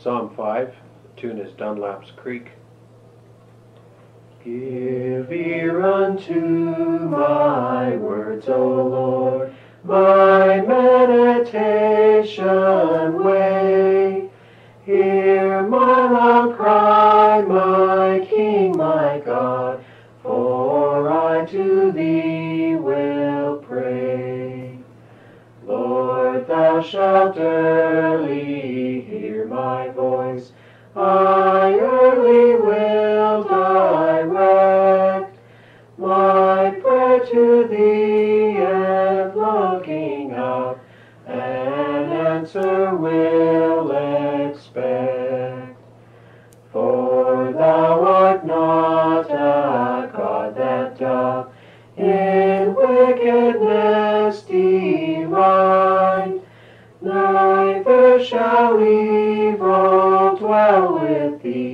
Psalm 5, tune is Dunlap's Creek. Give ear unto my words, O Lord, my meditation weigh. Hear my loud cry, my King, my God, for I to thee will pray. Lord, thou shalt early I only will direct my prayer to thee and looking up an answer will expect. For thou art not a God that doth in wickedness divide, neither shall evil with thee.